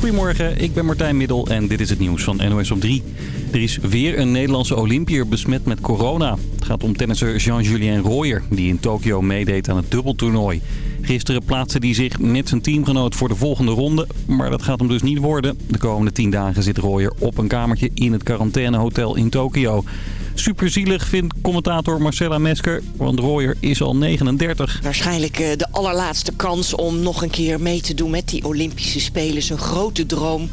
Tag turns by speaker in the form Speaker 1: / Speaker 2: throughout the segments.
Speaker 1: Goedemorgen, ik ben Martijn Middel en dit is het nieuws van NOS op 3. Er is weer een Nederlandse Olympier besmet met corona. Het gaat om tennisser Jean-Julien Royer, die in Tokio meedeed aan het dubbeltoernooi. Gisteren plaatste hij zich met zijn teamgenoot voor de volgende ronde. Maar dat gaat hem dus niet worden. De komende 10 dagen zit Royer op een kamertje in het quarantainehotel in Tokio. Superzielig vindt commentator Marcella Mesker, want Royer is al 39.
Speaker 2: Waarschijnlijk eh, de allerlaatste kans om nog een keer mee te doen met die Olympische Spelen. Zijn grote droom.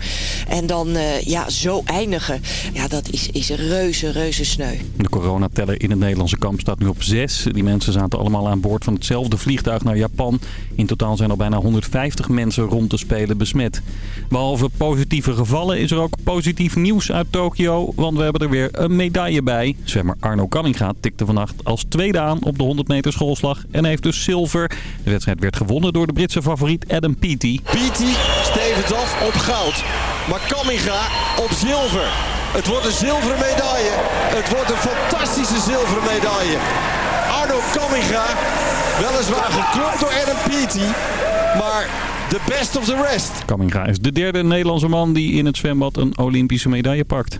Speaker 2: En dan eh, ja, zo eindigen. Ja, dat is, is reuze, reuze sneu.
Speaker 1: De coronateller in het Nederlandse kamp staat nu op 6. Die mensen zaten allemaal aan boord van hetzelfde vliegtuig naar Japan. In totaal zijn al bijna 150 mensen rond de Spelen besmet. Behalve positieve gevallen is er ook positief nieuws uit Tokio. Want we hebben er weer een medaille bij. Zwemmer Arno Canninga tikte vannacht als tweede aan op de 100 meter schoolslag. En heeft dus zilver. De wedstrijd werd gewonnen door de Britse favoriet Adam Peaty.
Speaker 3: Peaty stevens af op goud. Maar Canninga op zilver. Het wordt een zilveren medaille. Het wordt een fantastische zilveren medaille. Arno Canninga, weliswaar geklopt door Adam Peaty. Maar de best of the rest.
Speaker 1: Kamminga is de derde Nederlandse man die in het zwembad een Olympische medaille pakt.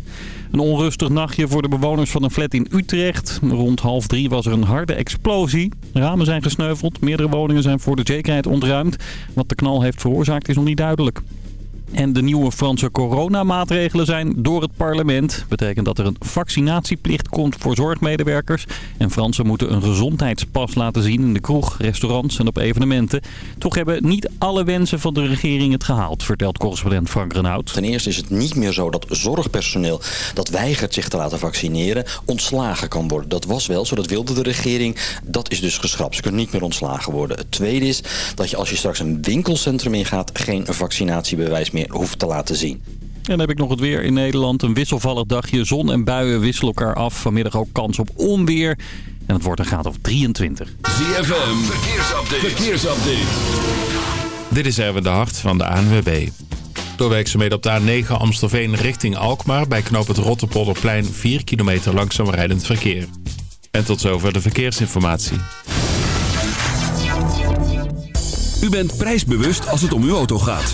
Speaker 1: Een onrustig nachtje voor de bewoners van een flat in Utrecht. Rond half drie was er een harde explosie. Ramen zijn gesneuveld, meerdere woningen zijn voor de zekerheid ontruimd. Wat de knal heeft veroorzaakt is nog niet duidelijk. En de nieuwe Franse coronamaatregelen zijn door het parlement. Betekent dat er een vaccinatieplicht komt voor zorgmedewerkers. En Fransen moeten een gezondheidspas laten zien in de kroeg, restaurants en op evenementen. Toch hebben niet alle wensen van de regering het gehaald, vertelt correspondent Frank Renaud.
Speaker 4: Ten eerste is het niet meer zo dat zorgpersoneel dat weigert zich te laten vaccineren ontslagen kan worden. Dat was wel zo, dat wilde de regering. Dat is dus geschrapt. Ze kunnen niet meer ontslagen worden. Het tweede is dat je als je straks een winkelcentrum ingaat geen vaccinatiebewijs meer hoeft te laten zien.
Speaker 1: En dan heb ik nog het weer in Nederland. Een wisselvallig dagje. Zon en buien wisselen elkaar af. Vanmiddag ook kans op onweer. En het wordt een graad of 23.
Speaker 5: ZFM, verkeersupdate. verkeersupdate. Dit is even de hart van de ANWB. Door werkzaamheden op de A9 Amstelveen richting Alkmaar... bij knoop het Rotterpolderplein 4 kilometer langzaam rijdend verkeer. En tot zover de verkeersinformatie.
Speaker 6: U bent prijsbewust als het om uw auto gaat.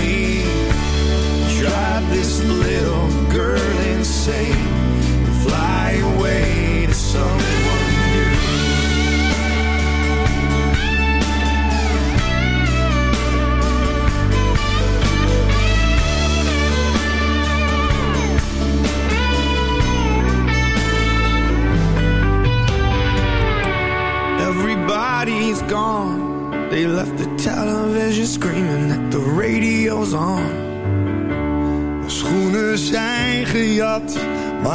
Speaker 7: This little girl insane.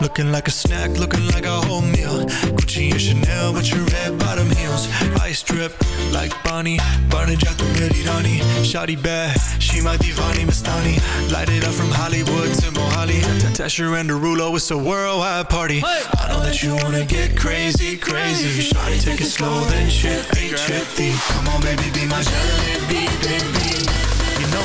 Speaker 7: Looking like a snack, looking like a whole meal. Gucci and Chanel with your red bottom heels. Ice drip like Bonnie. Barney già tu Merirani. Shawty bad, she my divani Mastani. Light it up from Hollywood to Mohali. Tesher and Derulo, it's a worldwide party. I know that you wanna get crazy, crazy. Shawty, take it slow, then chippy, chippy. Come on, baby, be my jalebi, baby.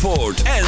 Speaker 8: Zandvoort. En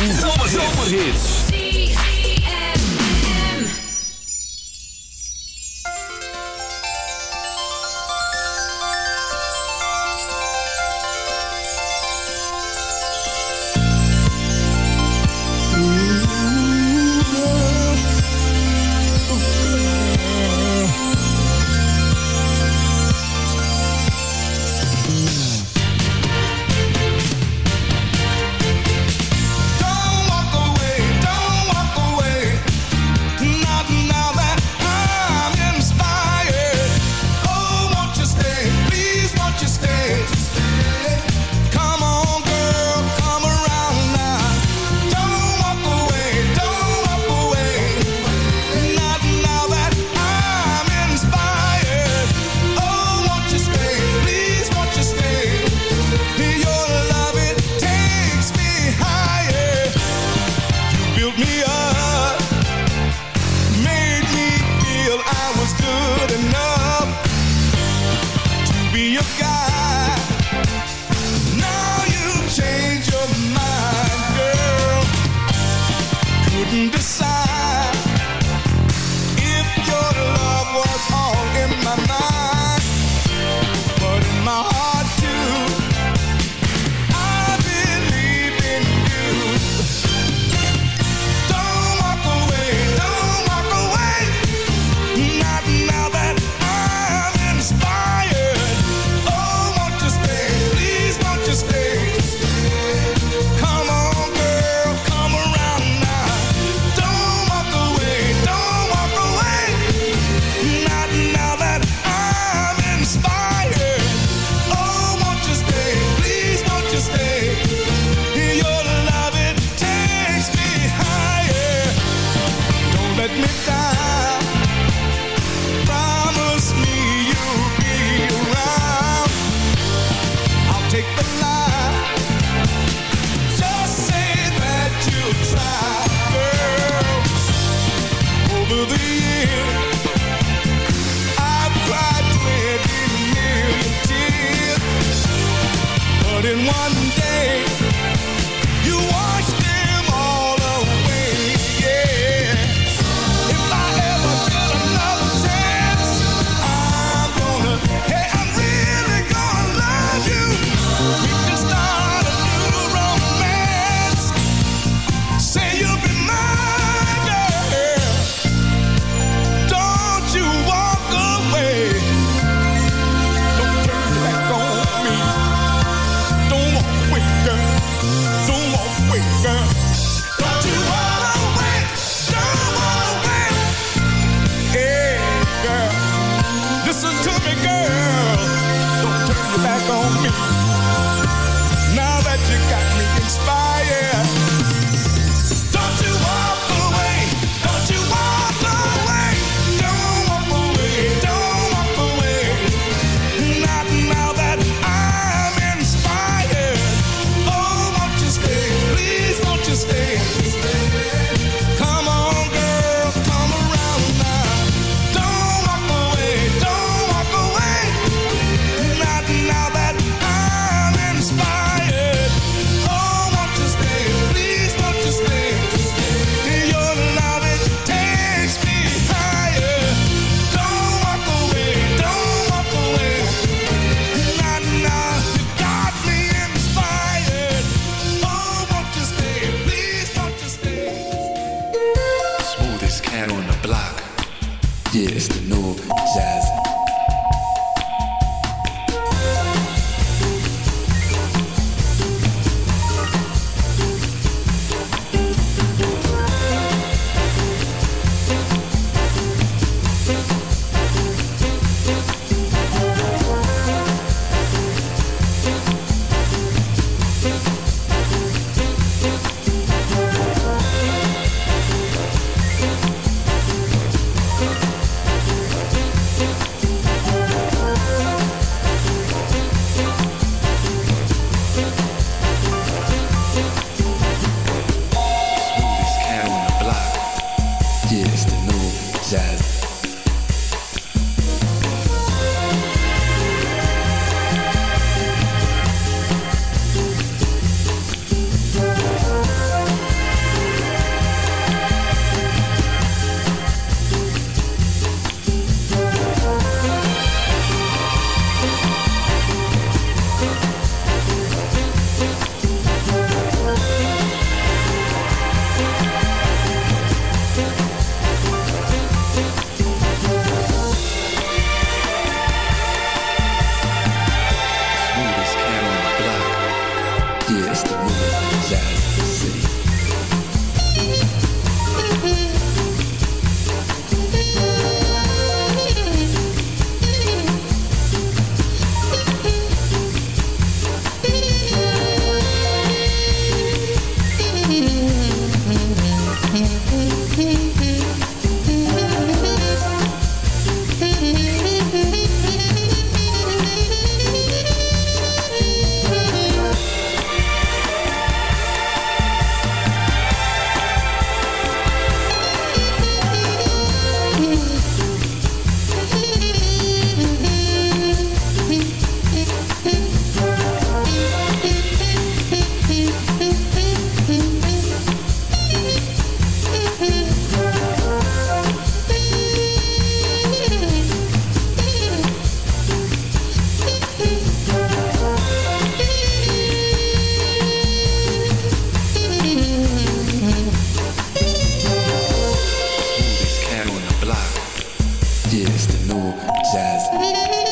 Speaker 9: Yes, the new
Speaker 10: jazz.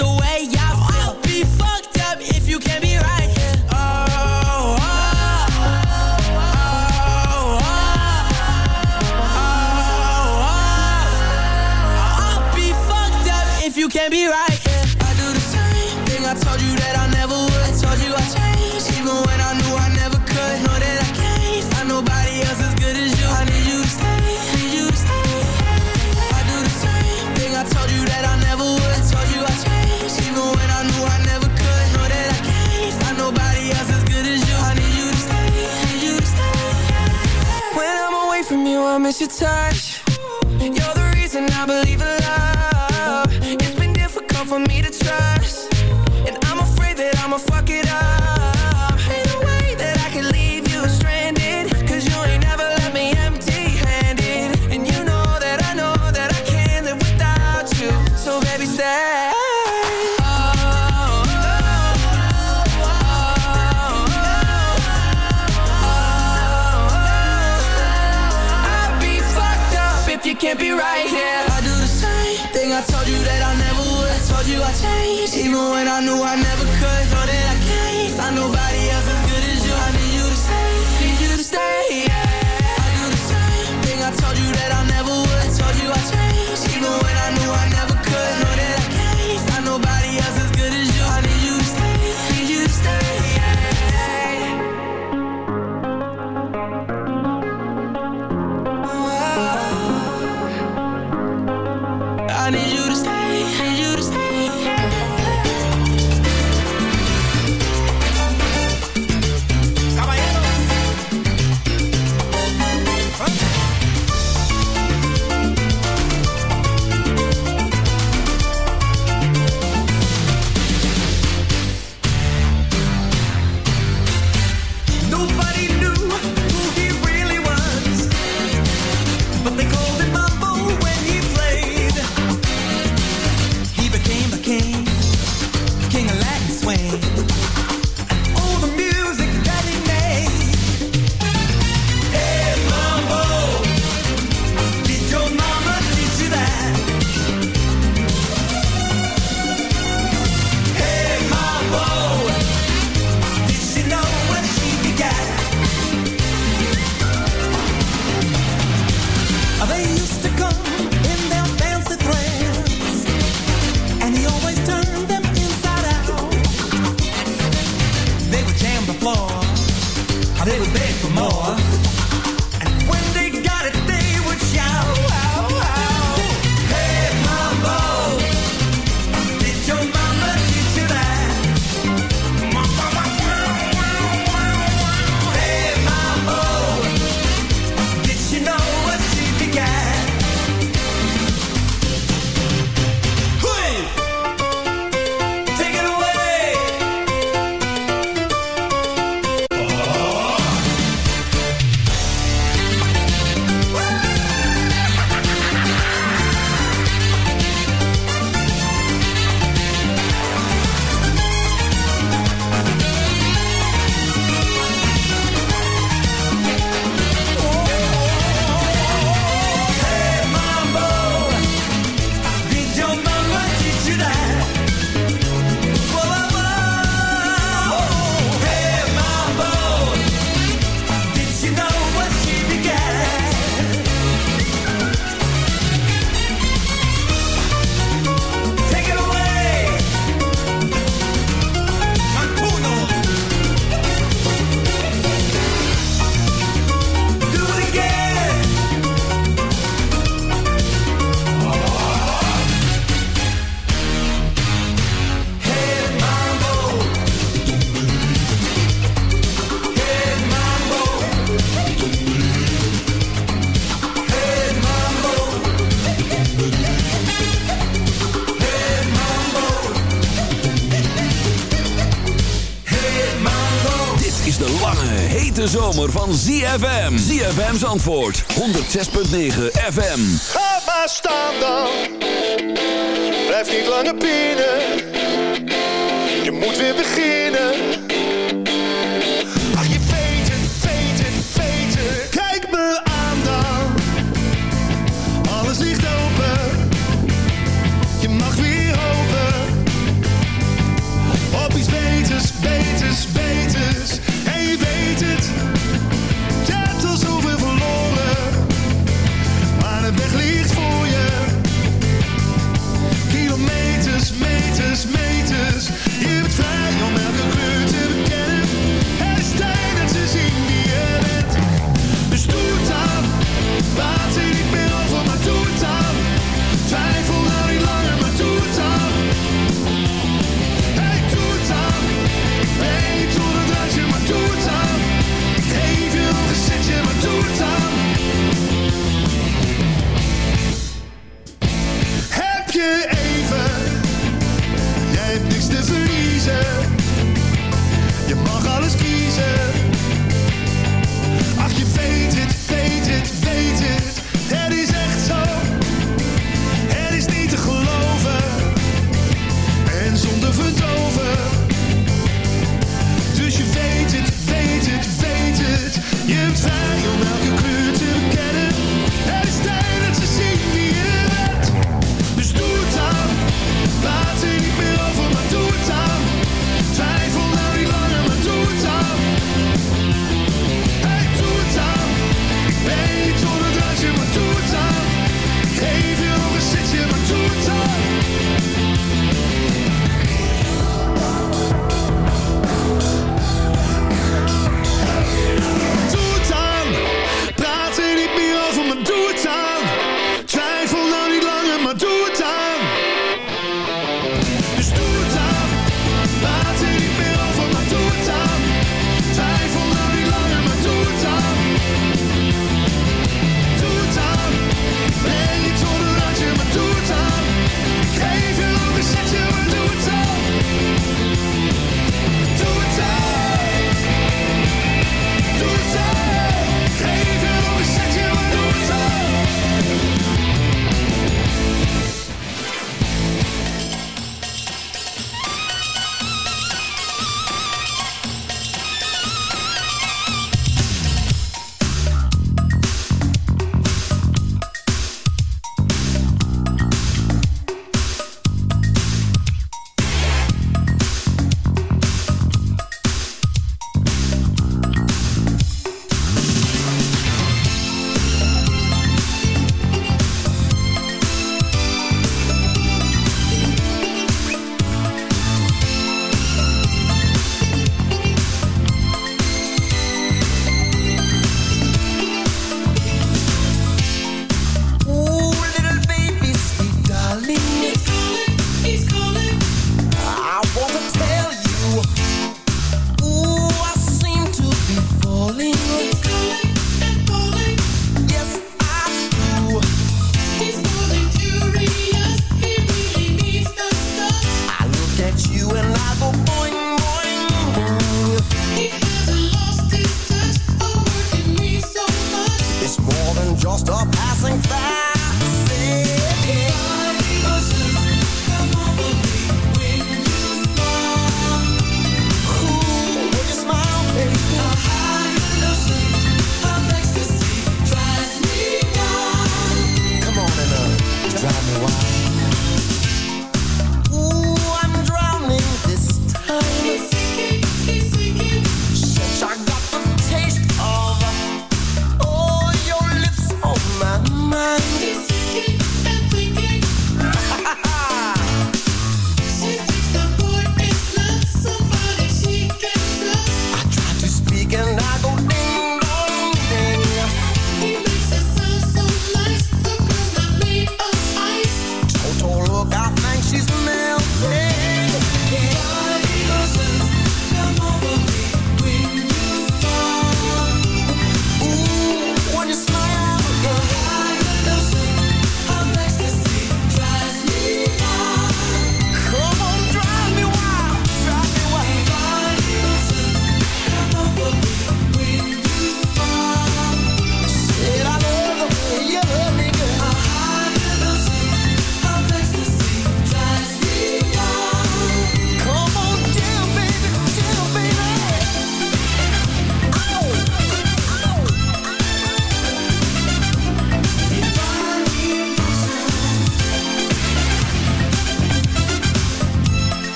Speaker 9: the way I feel. I'll be fucked up if you can't be your touch.
Speaker 8: ZFM. ZFM's antwoord. 106.9 FM.
Speaker 11: Ga maar staan dan. Blijf niet langer binnen. Je moet weer beginnen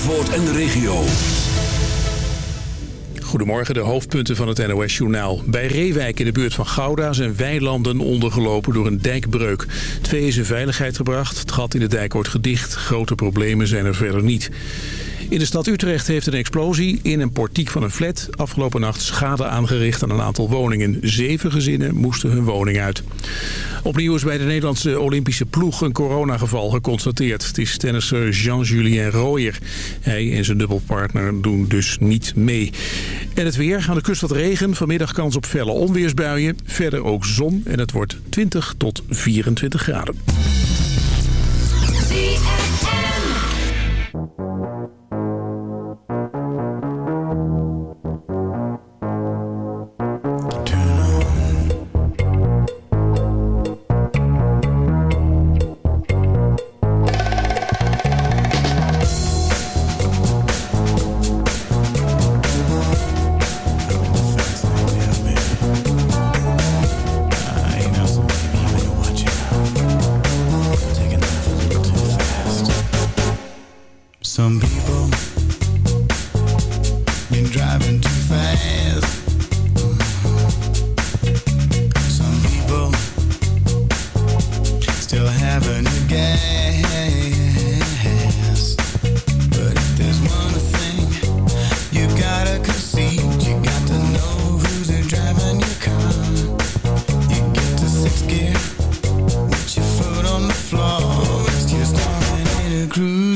Speaker 8: Zandvoort en de regio.
Speaker 12: Goedemorgen, de hoofdpunten van het NOS-journaal. Bij Reewijk in de buurt van Gouda zijn weilanden ondergelopen door een dijkbreuk. Twee is in veiligheid gebracht, het gat in de dijk wordt gedicht. Grote problemen zijn er verder niet. In de stad Utrecht heeft een explosie in een portiek van een flat... afgelopen nacht schade aangericht aan een aantal woningen. Zeven gezinnen moesten hun woning uit. Opnieuw is bij de Nederlandse Olympische ploeg een coronageval geconstateerd. Het is tennisser Jean-Julien Royer. Hij en zijn dubbelpartner doen dus niet mee. En het weer. Aan de kust wat regen. Vanmiddag kans op felle onweersbuien. Verder ook zon en het wordt 20 tot 24 graden.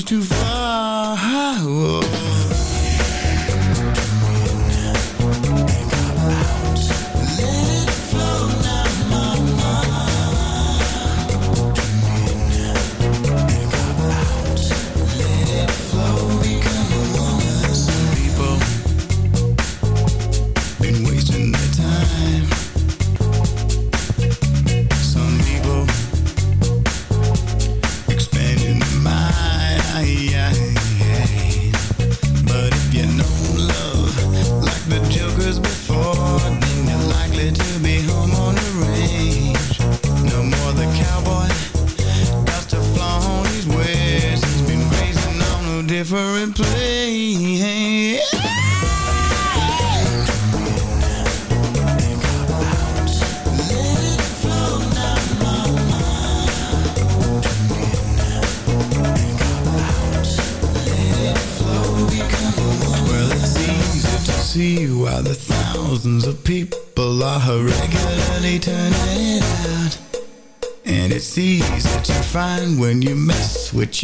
Speaker 13: too
Speaker 14: far.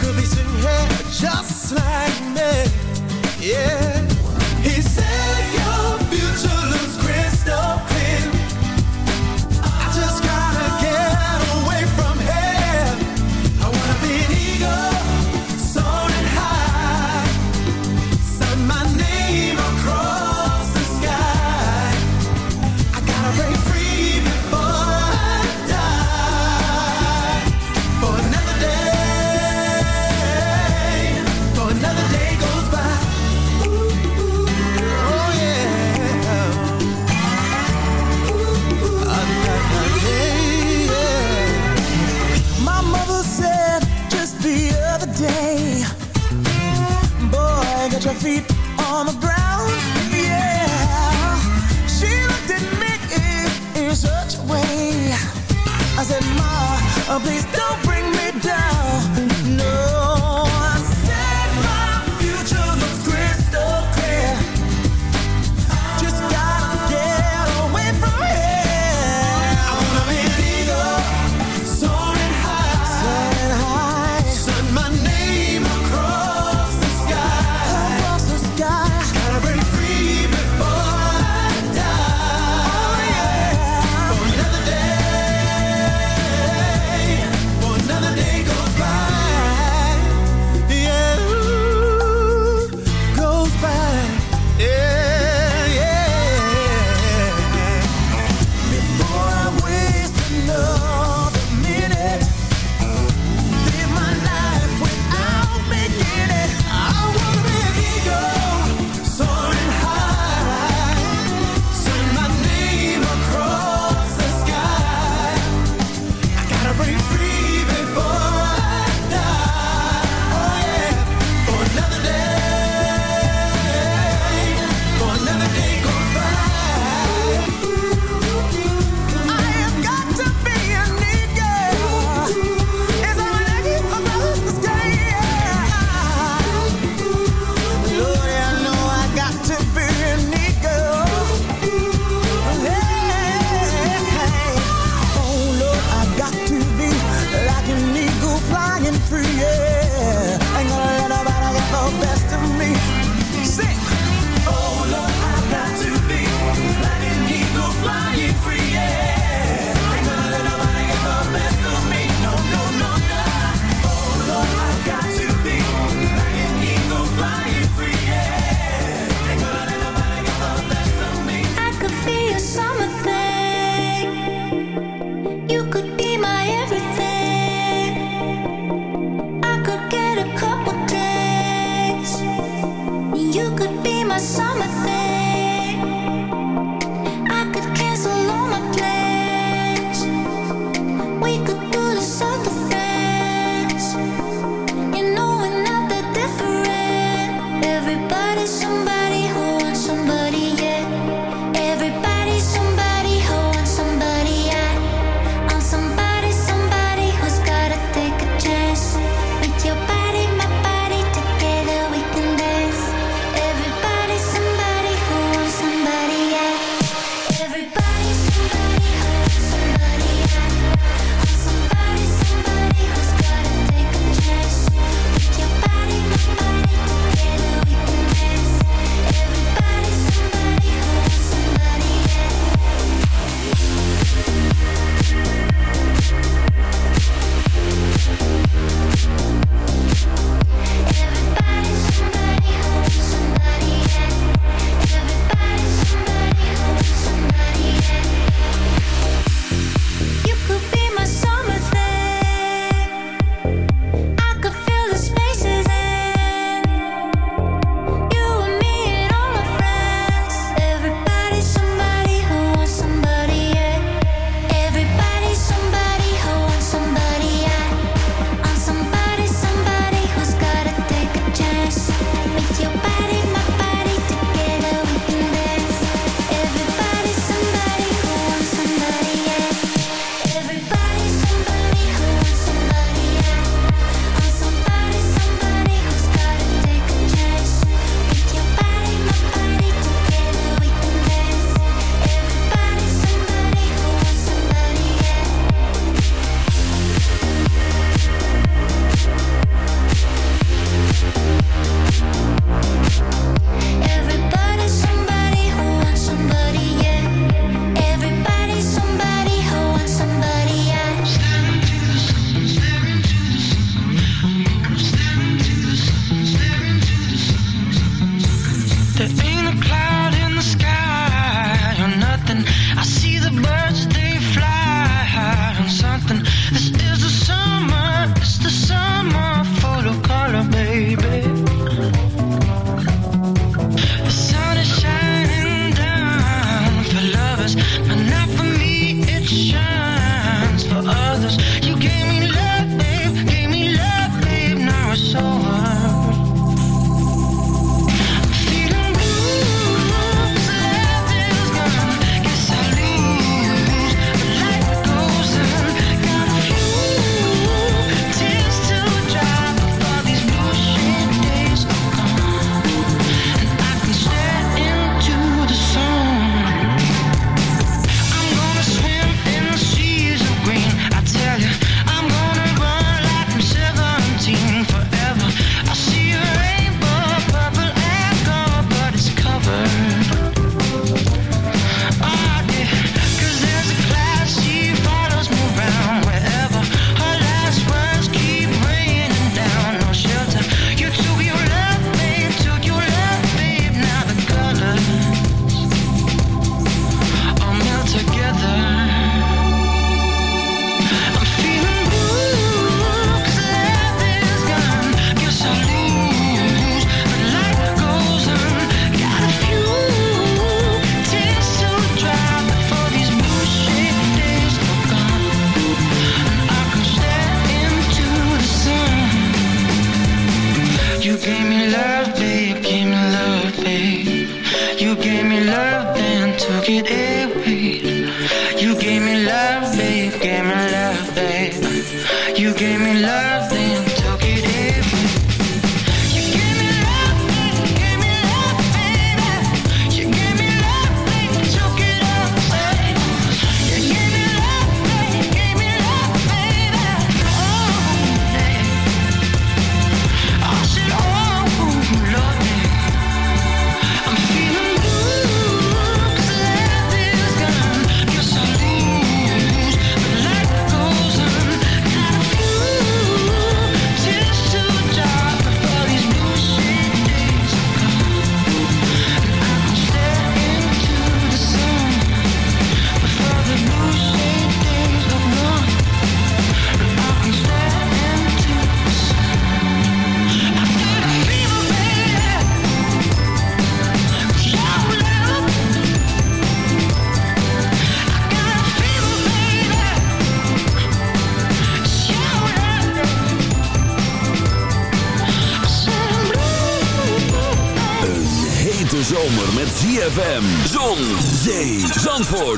Speaker 15: could be sitting here just like me, yeah.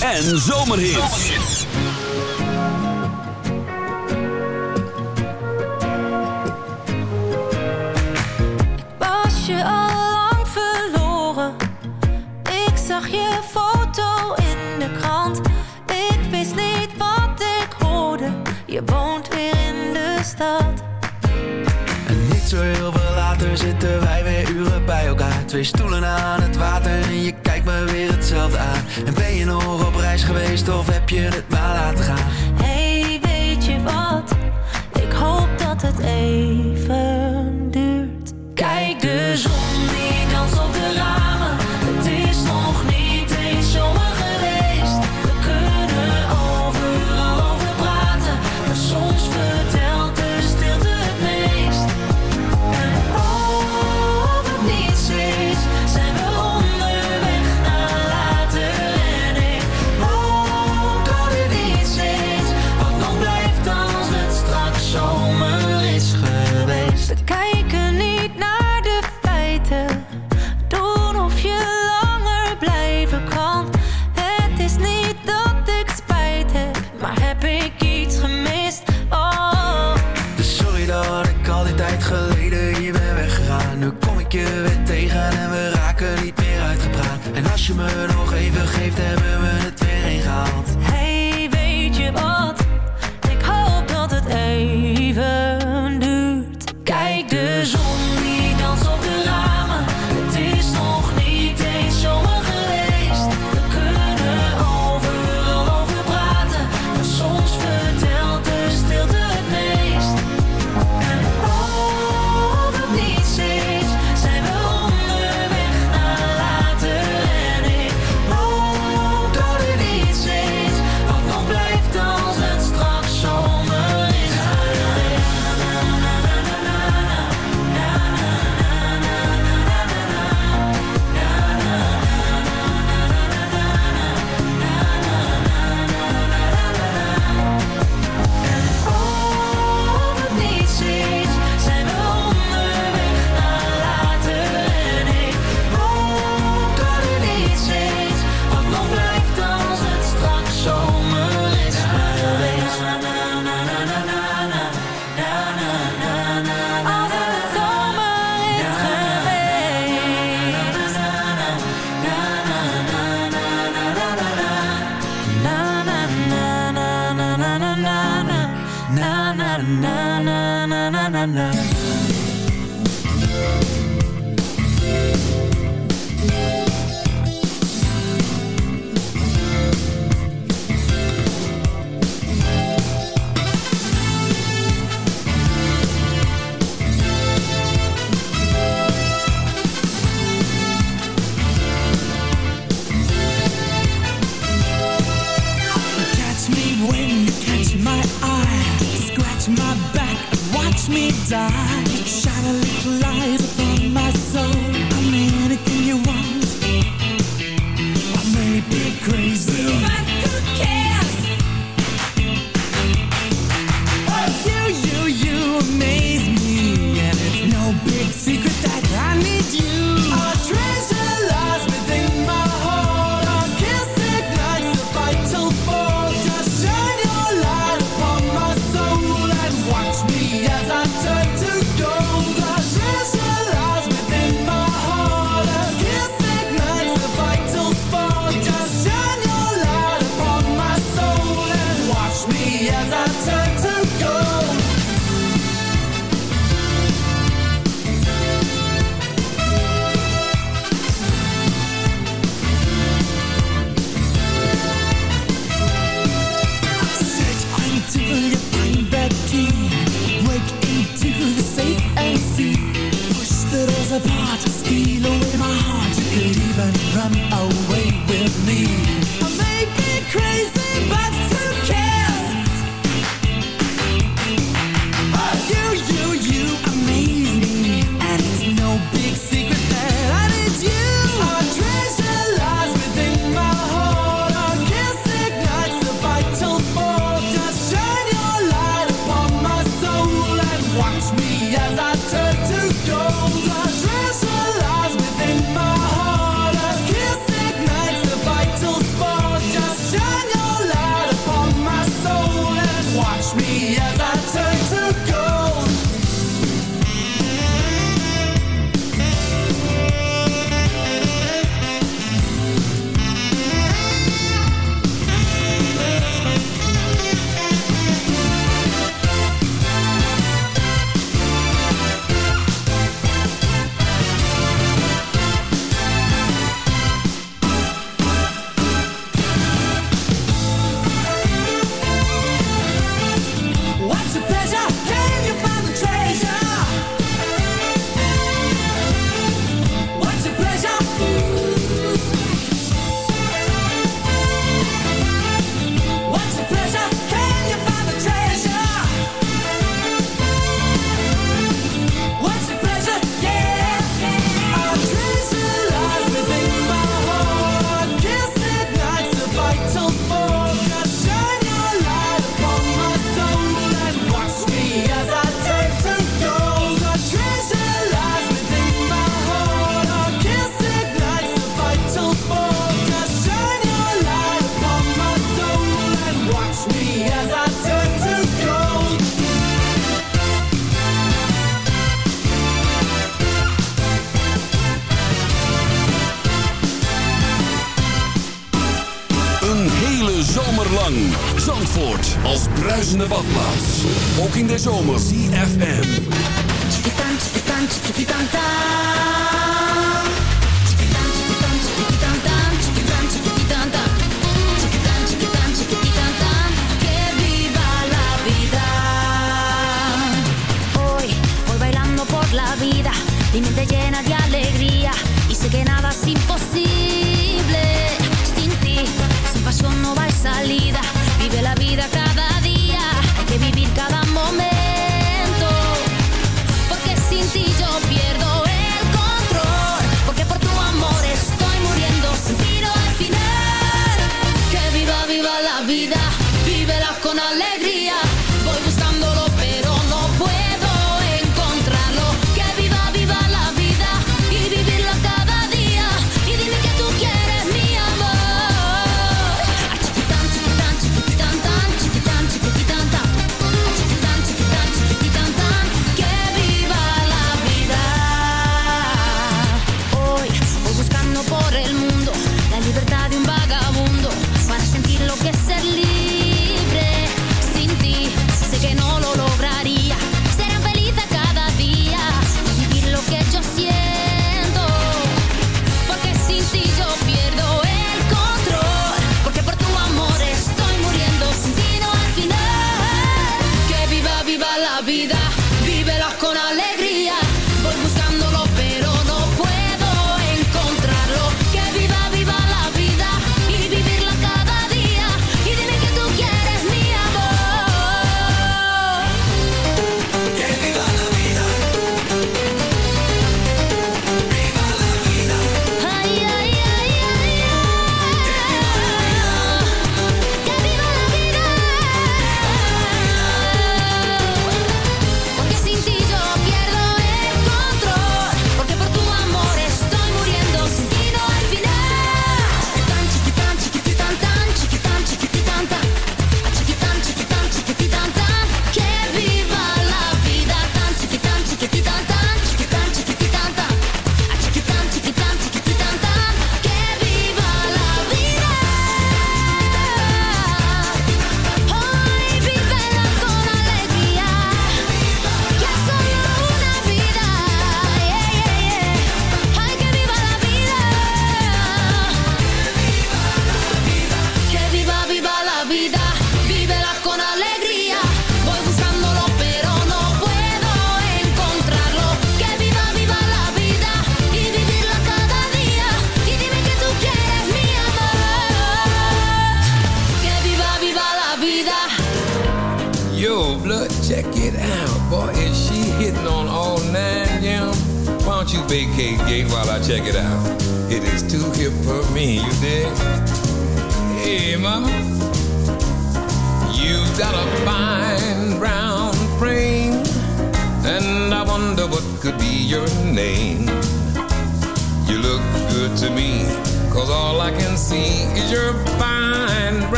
Speaker 16: En zomerhits.
Speaker 15: Na na na na na na
Speaker 8: Zandvoort als bruisende badplaats. Ook in de zomer.
Speaker 16: CFM. Hoy, voy bailando por la vida, mi mente llena de alegría y sé que nada es imposible.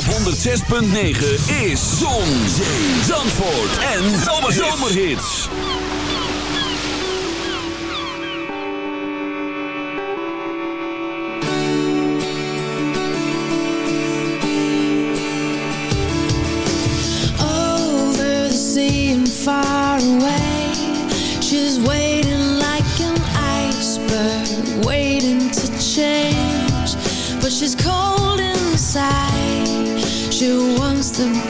Speaker 6: op 106.9 is Zon, Zee, Zandvoort en Zomerhits.
Speaker 17: Over the sea and far away. you wants to